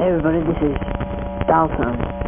Hey everybody, this is Dalton.